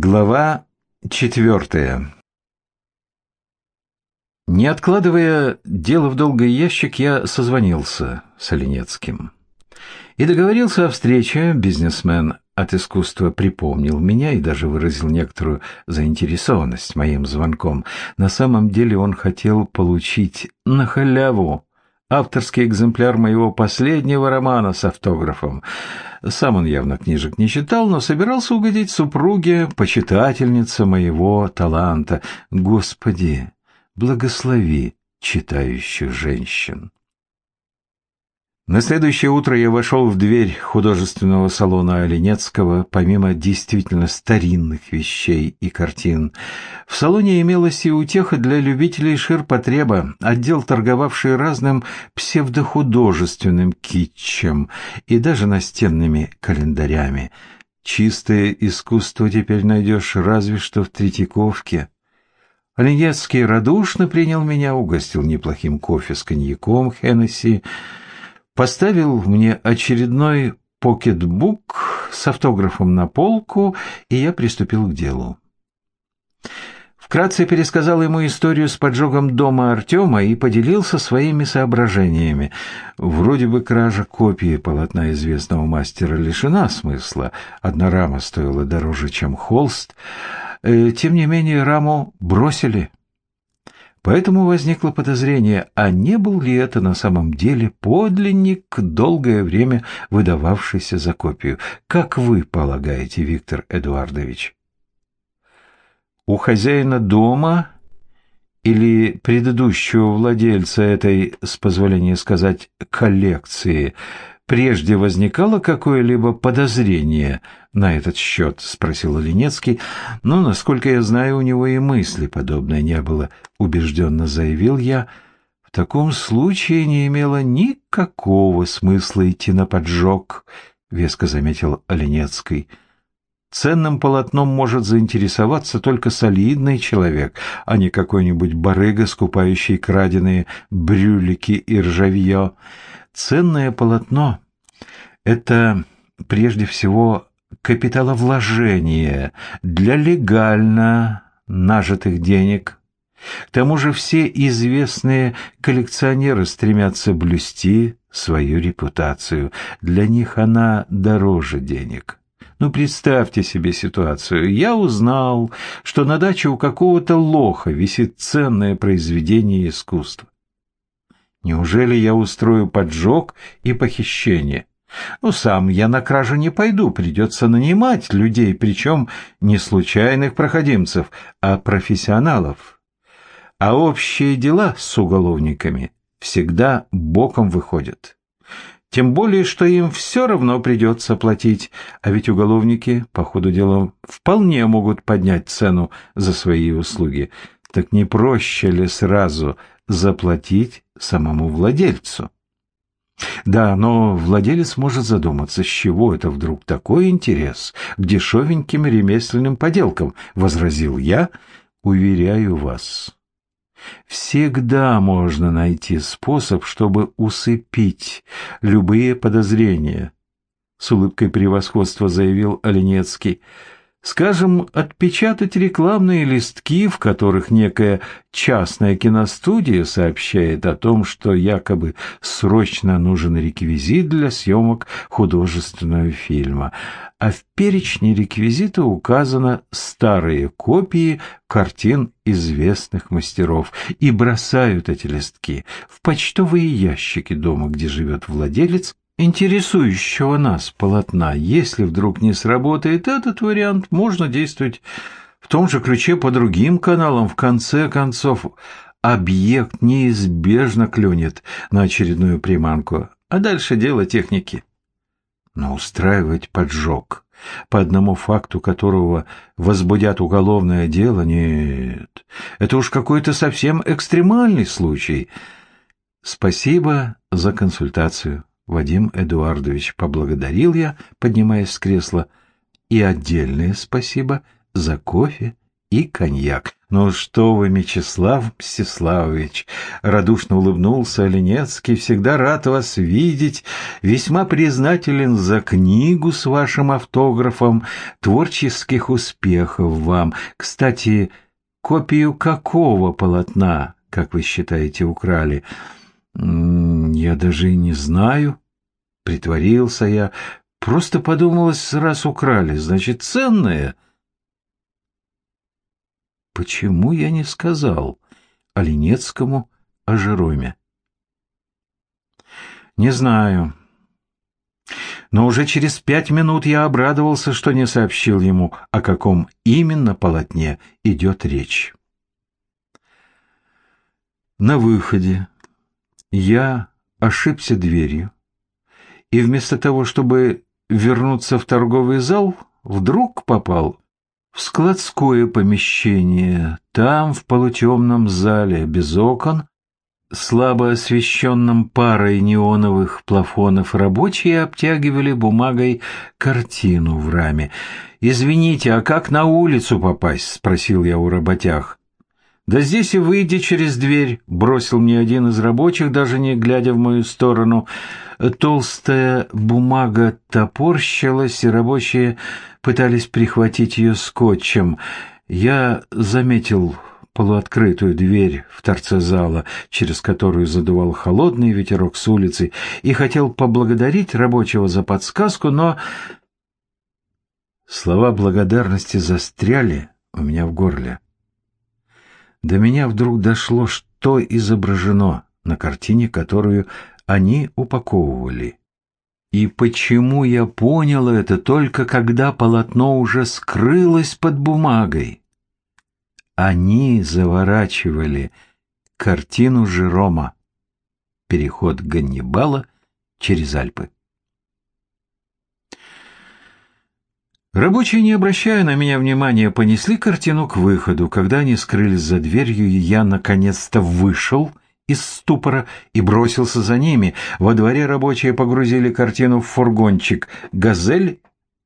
Глава четвертая Не откладывая дело в долгий ящик, я созвонился с Оленецким. И договорился о встрече. Бизнесмен от искусства припомнил меня и даже выразил некоторую заинтересованность моим звонком. На самом деле он хотел получить на халяву авторский экземпляр моего последнего романа с автографом. Сам он явно книжек не читал, но собирался угодить супруге, почитательнице моего таланта. Господи, благослови читающих женщин. На следующее утро я вошел в дверь художественного салона Оленецкого, помимо действительно старинных вещей и картин. В салоне имелась и утеха для любителей ширпотреба, отдел, торговавший разным псевдохудожественным китчем и даже настенными календарями. Чистое искусство теперь найдешь разве что в Третьяковке. Оленецкий радушно принял меня, угостил неплохим кофе с коньяком Хеннесси, поставил мне очередной покетбук с автографом на полку, и я приступил к делу. Вкратце пересказал ему историю с поджогом дома Артема и поделился своими соображениями. Вроде бы кража копии полотна известного мастера лишена смысла. Одна рама стоила дороже, чем холст. Э, тем не менее, раму бросили. Поэтому возникло подозрение, а не был ли это на самом деле подлинник, долгое время выдававшийся за копию. Как вы полагаете, Виктор Эдуардович? У хозяина дома или предыдущего владельца этой, с позволения сказать, коллекции прежде возникало какое-либо подозрение на этот счет?» — спросил Ленецкий. «Ну, насколько я знаю, у него и мысли подобной не было», — убежденно заявил я. «В таком случае не имело никакого смысла идти на поджог», — веско заметил Оленецкий. «Ценным полотном может заинтересоваться только солидный человек, а не какой-нибудь барыга, скупающий краденые брюлики и ржавье». Ценное полотно – это прежде всего капиталовложение для легально нажитых денег. К тому же все известные коллекционеры стремятся блюсти свою репутацию. Для них она дороже денег. Ну, представьте себе ситуацию. Я узнал, что на даче у какого-то лоха висит ценное произведение искусства. Неужели я устрою поджог и похищение? Ну, сам я на кражу не пойду, придется нанимать людей, причем не случайных проходимцев, а профессионалов. А общие дела с уголовниками всегда боком выходят. Тем более, что им все равно придется платить, а ведь уголовники, по ходу дела, вполне могут поднять цену за свои услуги. Так не проще ли сразу заплатить самому владельцу. Да, но владелец может задуматься, с чего это вдруг такой интерес к дешевеньким ремесленным поделкам, возразил я, уверяю вас. Всегда можно найти способ, чтобы усыпить любые подозрения, с улыбкой превосходства заявил Оленецкий. Скажем, отпечатать рекламные листки, в которых некая частная киностудия сообщает о том, что якобы срочно нужен реквизит для съемок художественного фильма, а в перечне реквизита указаны старые копии картин известных мастеров и бросают эти листки в почтовые ящики дома, где живет владелец, интересующего нас полотна. Если вдруг не сработает этот вариант, можно действовать в том же ключе по другим каналам. В конце концов, объект неизбежно клюнет на очередную приманку, а дальше дело техники. Но устраивать поджог, по одному факту которого возбудят уголовное дело, нет. Это уж какой-то совсем экстремальный случай. Спасибо за консультацию. Вадим Эдуардович, поблагодарил я, поднимаясь с кресла, и отдельное спасибо за кофе и коньяк. «Ну что вы, Мечислав Мстиславович!» — радушно улыбнулся Оленецкий. «Всегда рад вас видеть. Весьма признателен за книгу с вашим автографом. Творческих успехов вам. Кстати, копию какого полотна, как вы считаете, украли?» «Я даже и не знаю». Притворился я. Просто подумалось, раз украли, значит, ценное. Почему я не сказал Оленецкому о Жероме? Не знаю. Но уже через пять минут я обрадовался, что не сообщил ему, о каком именно полотне идет речь. На выходе я ошибся дверью, и вместо того, чтобы вернуться в торговый зал, вдруг попал в складское помещение. Там, в полутемном зале, без окон, слабо освещенном парой неоновых плафонов, рабочие обтягивали бумагой картину в раме. «Извините, а как на улицу попасть?» — спросил я у работяг. «Да здесь и выйди через дверь», — бросил мне один из рабочих, даже не глядя в мою сторону. Толстая бумага топорщилась, и рабочие пытались прихватить ее скотчем. Я заметил полуоткрытую дверь в торце зала, через которую задувал холодный ветерок с улицы, и хотел поблагодарить рабочего за подсказку, но слова благодарности застряли у меня в горле до меня вдруг дошло, что изображено на картине, которую они упаковывали. И почему я понял это только когда полотно уже скрылось под бумагой? Они заворачивали картину Жерома «Переход Ганнибала через Альпы». Рабочие, не обращая на меня внимания, понесли картину к выходу. Когда они скрылись за дверью, я наконец-то вышел из ступора и бросился за ними. Во дворе рабочие погрузили картину в фургончик «Газель»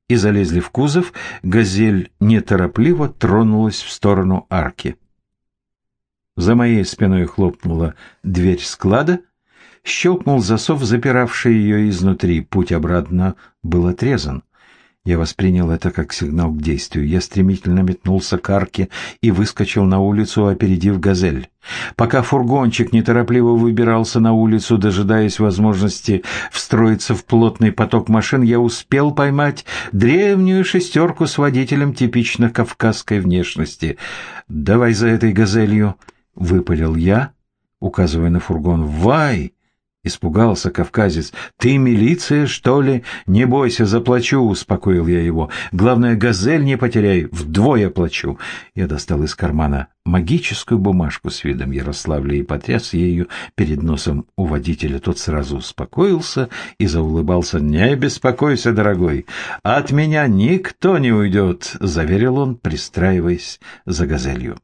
и залезли в кузов. «Газель» неторопливо тронулась в сторону арки. За моей спиной хлопнула дверь склада, щелкнул засов, запиравший ее изнутри. Путь обратно был отрезан. Я воспринял это как сигнал к действию. Я стремительно метнулся к арке и выскочил на улицу, опередив «Газель». Пока фургончик неторопливо выбирался на улицу, дожидаясь возможности встроиться в плотный поток машин, я успел поймать древнюю шестерку с водителем типично кавказской внешности. «Давай за этой «Газелью», — выпалил я, указывая на фургон. «Вай!» Испугался кавказец. «Ты милиция, что ли? Не бойся, заплачу», — успокоил я его. «Главное, газель не потеряй, вдвое плачу». Я достал из кармана магическую бумажку с видом Ярославля и потряс ею перед носом у водителя. Тот сразу успокоился и заулыбался. «Не беспокойся, дорогой, от меня никто не уйдет», — заверил он, пристраиваясь за газелью.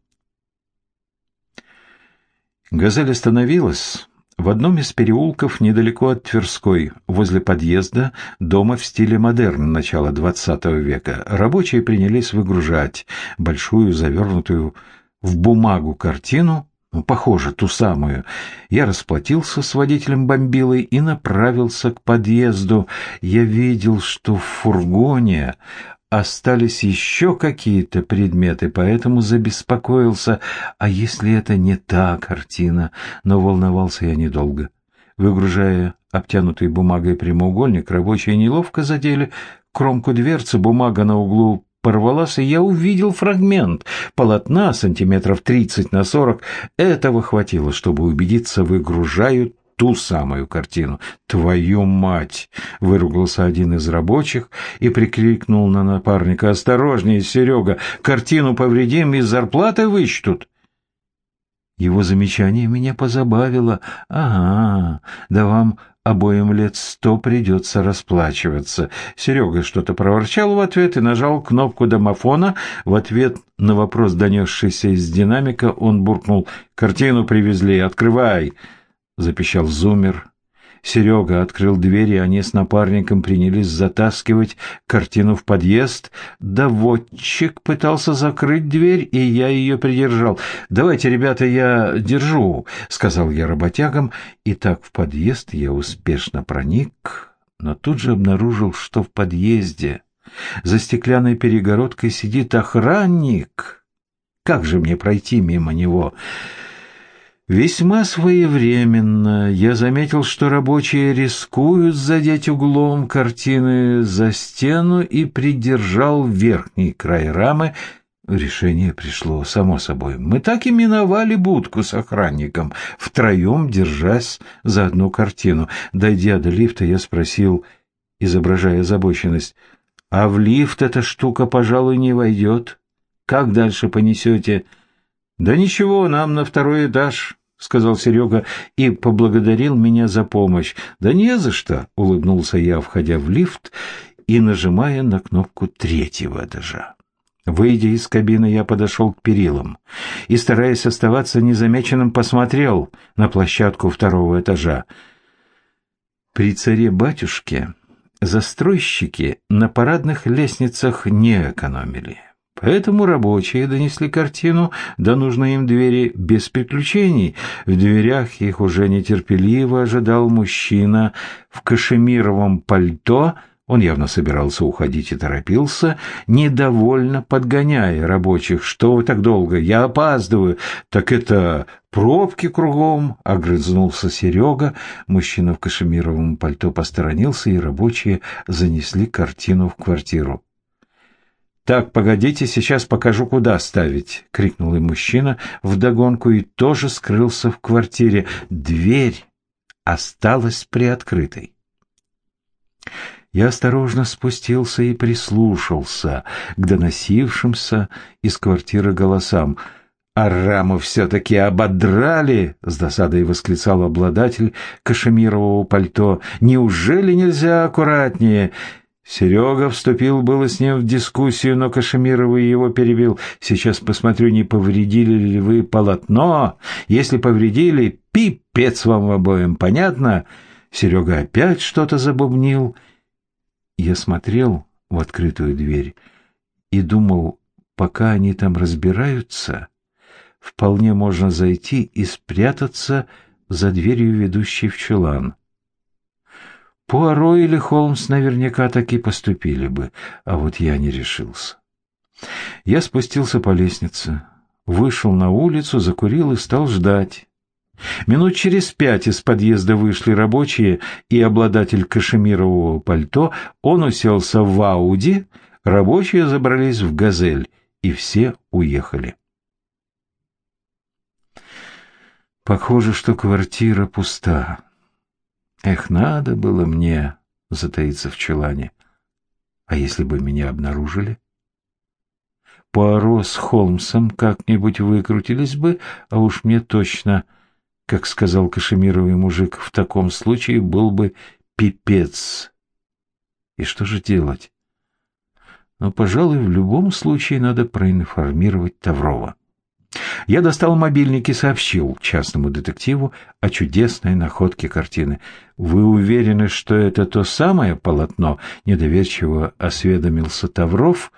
Газель остановилась в одном из переулков недалеко от Тверской, возле подъезда, дома в стиле модерн начала XX века, рабочие принялись выгружать большую завернутую в бумагу картину, ну, похоже, ту самую. Я расплатился с водителем бомбилой и направился к подъезду. Я видел, что в фургоне остались еще какие-то предметы, поэтому забеспокоился, а если это не та картина, но волновался я недолго. Выгружая обтянутый бумагой прямоугольник, рабочие неловко задели кромку дверцы, бумага на углу порвалась, и я увидел фрагмент полотна сантиметров тридцать на сорок. Этого хватило, чтобы убедиться, выгружают ту самую картину. «Твою мать!» — выругался один из рабочих и прикрикнул на напарника. «Осторожнее, Серега! Картину повредим и зарплаты вычтут!» Его замечание меня позабавило. «Ага, да вам обоим лет сто придется расплачиваться». Серега что-то проворчал в ответ и нажал кнопку домофона. В ответ на вопрос, донесшийся из динамика, он буркнул «Картину привезли, открывай!» Запищал зумер. Серега открыл дверь, и они с напарником принялись затаскивать картину в подъезд. Доводчик пытался закрыть дверь, и я ее придержал. «Давайте, ребята, я держу», — сказал я работягам. И так в подъезд я успешно проник, но тут же обнаружил, что в подъезде за стеклянной перегородкой сидит охранник. Как же мне пройти мимо него?» Весьма своевременно я заметил, что рабочие рискуют задеть углом картины за стену и придержал верхний край рамы. Решение пришло само собой. Мы так и миновали будку с охранником, втроем держась за одну картину. Дойдя до лифта, я спросил, изображая озабоченность, «А в лифт эта штука, пожалуй, не войдет? Как дальше понесете?» «Да ничего, нам на второй этаж». — сказал Серега и поблагодарил меня за помощь. «Да не за что!» — улыбнулся я, входя в лифт и нажимая на кнопку третьего этажа. Выйдя из кабины, я подошел к перилам и, стараясь оставаться незамеченным, посмотрел на площадку второго этажа. При царе-батюшке застройщики на парадных лестницах не экономили. Поэтому рабочие донесли картину до нужной им двери без приключений. В дверях их уже нетерпеливо ожидал мужчина в кашемировом пальто. Он явно собирался уходить и торопился, недовольно подгоняя рабочих. «Что вы так долго? Я опаздываю!» «Так это пробки кругом!» — огрызнулся Серега. Мужчина в кашемировом пальто посторонился, и рабочие занесли картину в квартиру. «Так, погодите, сейчас покажу, куда ставить!» — крикнул и мужчина вдогонку и тоже скрылся в квартире. Дверь осталась приоткрытой. Я осторожно спустился и прислушался к доносившимся из квартиры голосам. «А раму все-таки ободрали!» — с досадой восклицал обладатель кашемирового пальто. «Неужели нельзя аккуратнее?» Серега вступил было с ним в дискуссию, но Кашемировый его перебил. «Сейчас посмотрю, не повредили ли вы полотно. Если повредили, пипец вам обоим, понятно?» Серега опять что-то забубнил. Я смотрел в открытую дверь и думал, пока они там разбираются, вполне можно зайти и спрятаться за дверью, ведущей в чулан. Пуаро или Холмс наверняка так и поступили бы, а вот я не решился. Я спустился по лестнице, вышел на улицу, закурил и стал ждать. Минут через пять из подъезда вышли рабочие и обладатель кашемирового пальто. Он уселся в Ауди, рабочие забрались в «Газель», и все уехали. Похоже, что квартира пуста. Эх, надо было мне затаиться в чулане. А если бы меня обнаружили? Пуаро с Холмсом как-нибудь выкрутились бы, а уж мне точно, как сказал кашемировый мужик, в таком случае был бы пипец. И что же делать? Но, пожалуй, в любом случае надо проинформировать Таврова. Я достал мобильник и сообщил частному детективу о чудесной находке картины. «Вы уверены, что это то самое полотно?» — недоверчиво осведомился Тавров.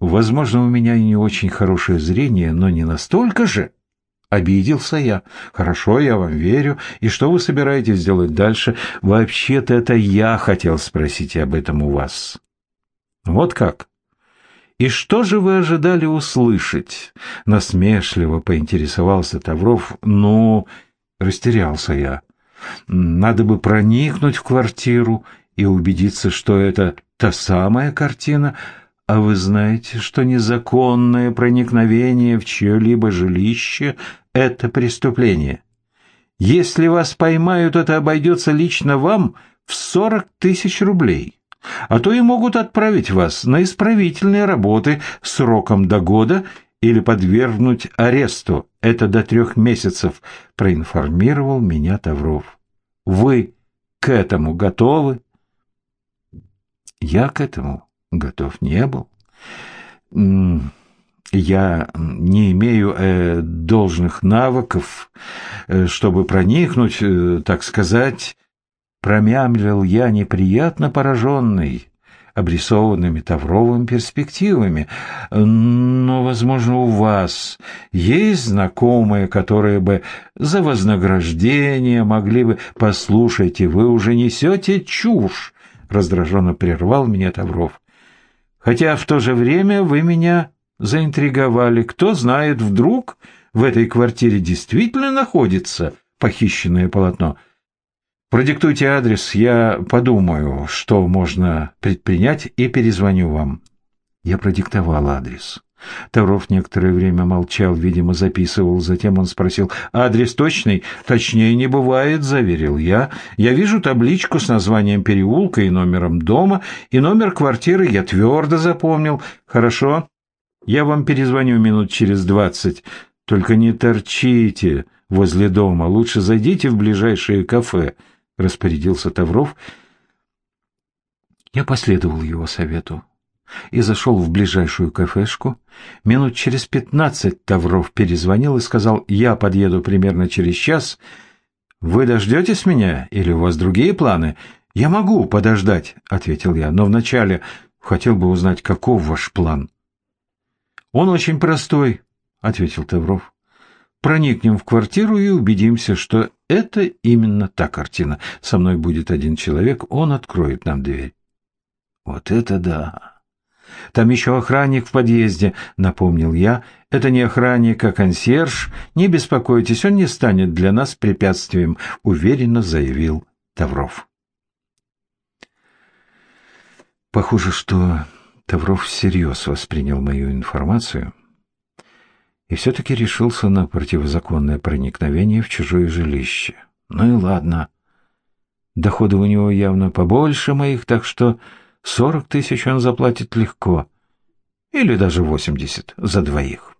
«Возможно, у меня и не очень хорошее зрение, но не настолько же». Обиделся я. «Хорошо, я вам верю. И что вы собираетесь делать дальше? Вообще-то это я хотел спросить об этом у вас». «Вот как?» «И что же вы ожидали услышать?» Насмешливо поинтересовался Тавров. «Ну...» — растерялся я. «Надо бы проникнуть в квартиру и убедиться, что это та самая картина, а вы знаете, что незаконное проникновение в чье-либо жилище — это преступление. Если вас поймают, это обойдется лично вам в сорок тысяч рублей» а то и могут отправить вас на исправительные работы сроком до года или подвергнуть аресту. Это до трех месяцев, проинформировал меня Тавров. Вы к этому готовы? Я к этому готов не был. Я не имею э, должных навыков, э, чтобы проникнуть, э, так сказать, промямлил я, неприятно пораженный обрисованными Тавровым перспективами. Но, возможно, у вас есть знакомые, которые бы за вознаграждение могли бы... Послушайте, вы уже несете чушь, раздраженно прервал меня Тавров. Хотя в то же время вы меня заинтриговали. Кто знает, вдруг в этой квартире действительно находится похищенное полотно. Продиктуйте адрес, я подумаю, что можно предпринять, и перезвоню вам. Я продиктовал адрес. Тавров некоторое время молчал, видимо, записывал. Затем он спросил, «Адрес точный?» «Точнее не бывает», — заверил я. «Я вижу табличку с названием переулка и номером дома, и номер квартиры я твердо запомнил. Хорошо, я вам перезвоню минут через двадцать. Только не торчите возле дома, лучше зайдите в ближайшее кафе». — распорядился Тавров. Я последовал его совету и зашел в ближайшую кафешку. Минут через пятнадцать Тавров перезвонил и сказал, «Я подъеду примерно через час. Вы дождетесь меня или у вас другие планы?» «Я могу подождать», — ответил я, «но вначале хотел бы узнать, каков ваш план». «Он очень простой», — ответил Тавров. «Проникнем в квартиру и убедимся, что это именно та картина. Со мной будет один человек, он откроет нам дверь. Вот это да! Там еще охранник в подъезде, напомнил я. Это не охранник, а консьерж. Не беспокойтесь, он не станет для нас препятствием, уверенно заявил Тавров. Похоже, что Тавров всерьез воспринял мою информацию и все-таки решился на противозаконное проникновение в чужое жилище. Ну и ладно. Доходы у него явно побольше моих, так что сорок тысяч он заплатит легко. Или даже восемьдесят за двоих.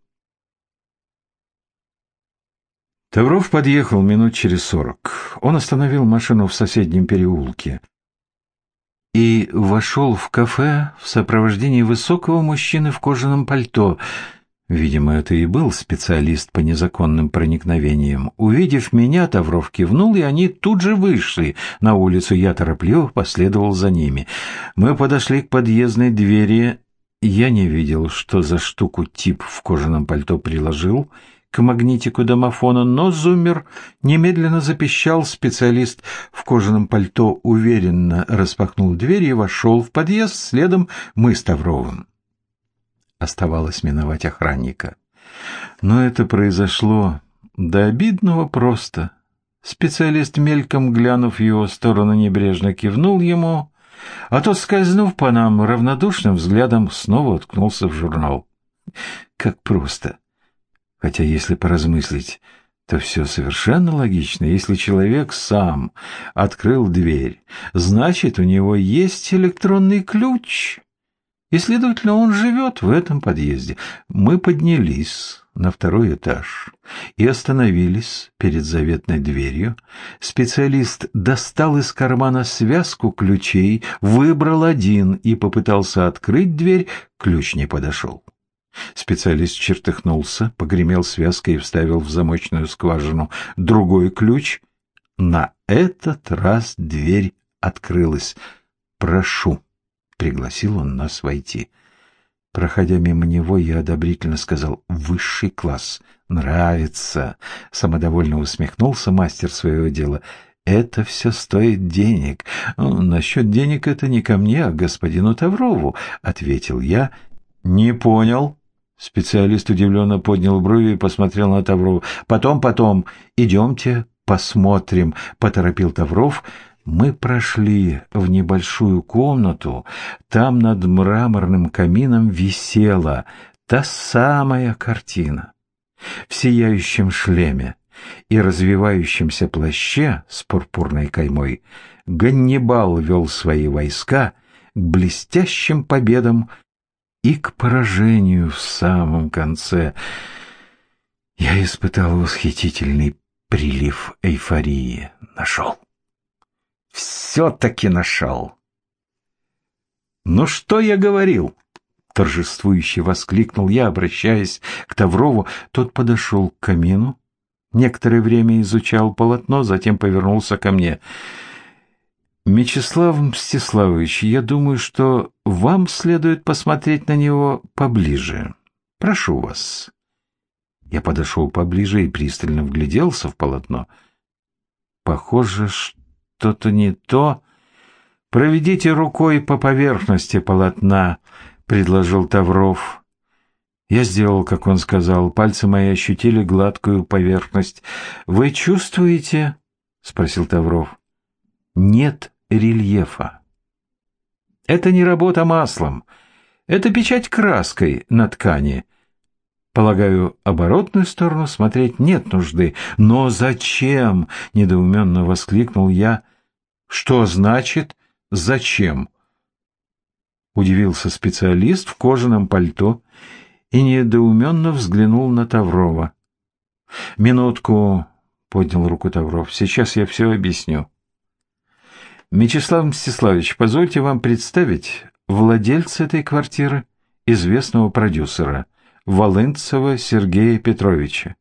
Тавров подъехал минут через сорок. Он остановил машину в соседнем переулке и вошел в кафе в сопровождении высокого мужчины в кожаном пальто — Видимо, это и был специалист по незаконным проникновениям. Увидев меня, Тавров кивнул, и они тут же вышли. На улицу я торопливо последовал за ними. Мы подошли к подъездной двери. Я не видел, что за штуку тип в кожаном пальто приложил к магнитику домофона, но зумер немедленно запищал. Специалист в кожаном пальто уверенно распахнул дверь и вошел в подъезд. Следом мы с Тавровым. Оставалось миновать охранника. Но это произошло до обидного просто. Специалист, мельком глянув в сторону, небрежно кивнул ему, а тот, скользнув по нам равнодушным взглядом, снова уткнулся в журнал. Как просто. Хотя, если поразмыслить, то все совершенно логично. Если человек сам открыл дверь, значит, у него есть электронный ключ. И, следовательно, он живет в этом подъезде. Мы поднялись на второй этаж и остановились перед заветной дверью. Специалист достал из кармана связку ключей, выбрал один и попытался открыть дверь, ключ не подошел. Специалист чертыхнулся, погремел связкой и вставил в замочную скважину другой ключ. На этот раз дверь открылась. «Прошу». — пригласил он нас войти. Проходя мимо него, я одобрительно сказал «Высший класс! Нравится!» Самодовольно усмехнулся мастер своего дела. «Это все стоит денег. Ну, насчет денег это не ко мне, а господину Таврову», — ответил я. «Не понял». Специалист удивленно поднял брови и посмотрел на Таврова. «Потом, потом. Идемте, посмотрим», — поторопил Тавров. Мы прошли в небольшую комнату, там над мраморным камином висела та самая картина. В сияющем шлеме и развивающемся плаще с пурпурной каймой Ганнибал вел свои войска к блестящим победам и к поражению в самом конце. Я испытал восхитительный прилив эйфории. Нашел все-таки нашел. «Ну что я говорил?» — торжествующе воскликнул я, обращаясь к Таврову. Тот подошел к камину, некоторое время изучал полотно, затем повернулся ко мне. Мечислав Мстиславович, я думаю, что вам следует посмотреть на него поближе. Прошу вас. Я подошел поближе и пристально вгляделся в полотно. Похоже, что-то не то. Проведите рукой по поверхности полотна, предложил Тавров. Я сделал, как он сказал. Пальцы мои ощутили гладкую поверхность. Вы чувствуете? спросил Тавров. Нет рельефа. Это не работа маслом. Это печать краской на ткани. Полагаю, оборотную сторону смотреть нет нужды. Но зачем? Недоуменно воскликнул я. Что значит «зачем»? Удивился специалист в кожаном пальто и недоуменно взглянул на Таврова. «Минутку», — поднял руку Тавров, — «сейчас я все объясню». Мечислав Мстиславович, позвольте вам представить владельца этой квартиры, известного продюсера, Волынцева Сергея Петровича.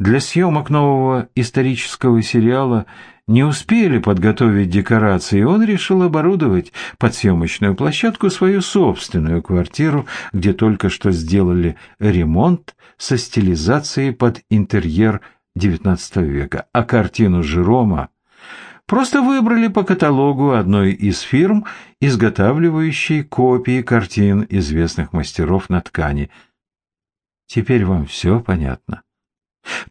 Для съемок нового исторического сериала не успели подготовить декорации, и он решил оборудовать под съемочную площадку свою собственную квартиру, где только что сделали ремонт со стилизацией под интерьер XIX века, а картину Жерома Просто выбрали по каталогу одной из фирм, изготавливающей копии картин известных мастеров на ткани. Теперь вам все понятно.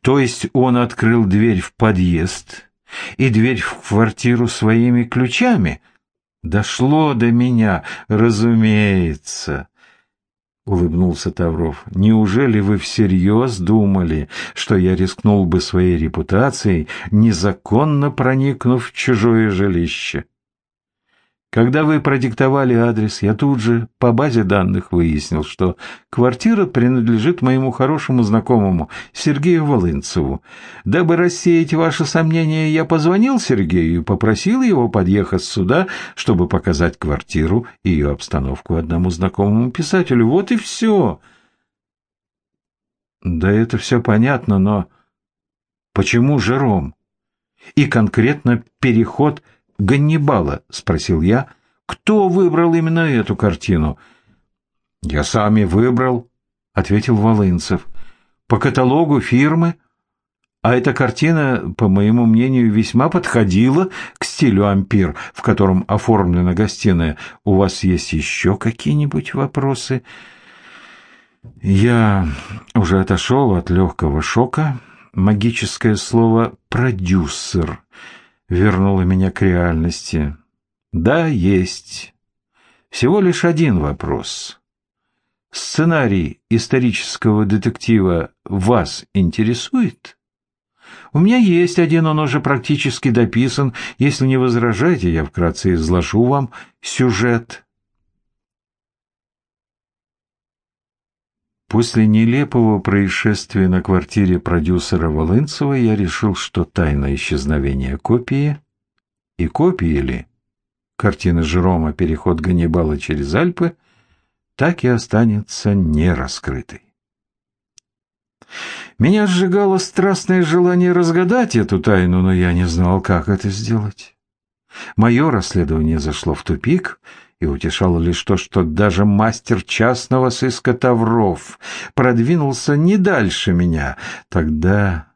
То есть он открыл дверь в подъезд и дверь в квартиру своими ключами? Дошло до меня, разумеется. — улыбнулся Тавров. «Неужели вы всерьез думали, что я рискнул бы своей репутацией, незаконно проникнув в чужое жилище?» Когда вы продиктовали адрес, я тут же по базе данных выяснил, что квартира принадлежит моему хорошему знакомому Сергею Волынцеву. Дабы рассеять ваши сомнения, я позвонил Сергею и попросил его подъехать сюда, чтобы показать квартиру и ее обстановку одному знакомому писателю. Вот и все. Да это все понятно, но почему Жером? И конкретно переход – Ганнибала?» — спросил я. «Кто выбрал именно эту картину?» «Я сами выбрал», — ответил Волынцев. «По каталогу фирмы. А эта картина, по моему мнению, весьма подходила к стилю ампир, в котором оформлена гостиная. У вас есть еще какие-нибудь вопросы?» Я уже отошел от легкого шока. Магическое слово «продюсер» вернула меня к реальности. Да, есть. Всего лишь один вопрос. Сценарий исторического детектива вас интересует? У меня есть один, он уже практически дописан. Если не возражаете, я вкратце изложу вам сюжет. После нелепого происшествия на квартире продюсера Волынцева я решил, что тайна исчезновения копии и копии ли картины Жерома «Переход Ганнибала через Альпы» так и останется нераскрытой. Меня сжигало страстное желание разгадать эту тайну, но я не знал, как это сделать. Мое расследование зашло в тупик — и утешало лишь то, что даже мастер частного сыска Тавров продвинулся не дальше меня. Тогда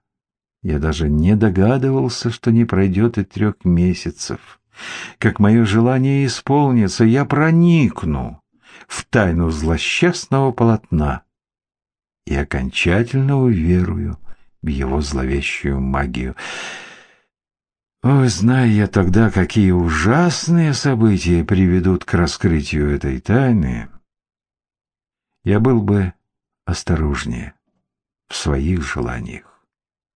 я даже не догадывался, что не пройдет и трех месяцев. Как мое желание исполнится, я проникну в тайну злосчастного полотна и окончательно уверую в его зловещую магию. Ой, зная я тогда, какие ужасные события приведут к раскрытию этой тайны, я был бы осторожнее в своих желаниях.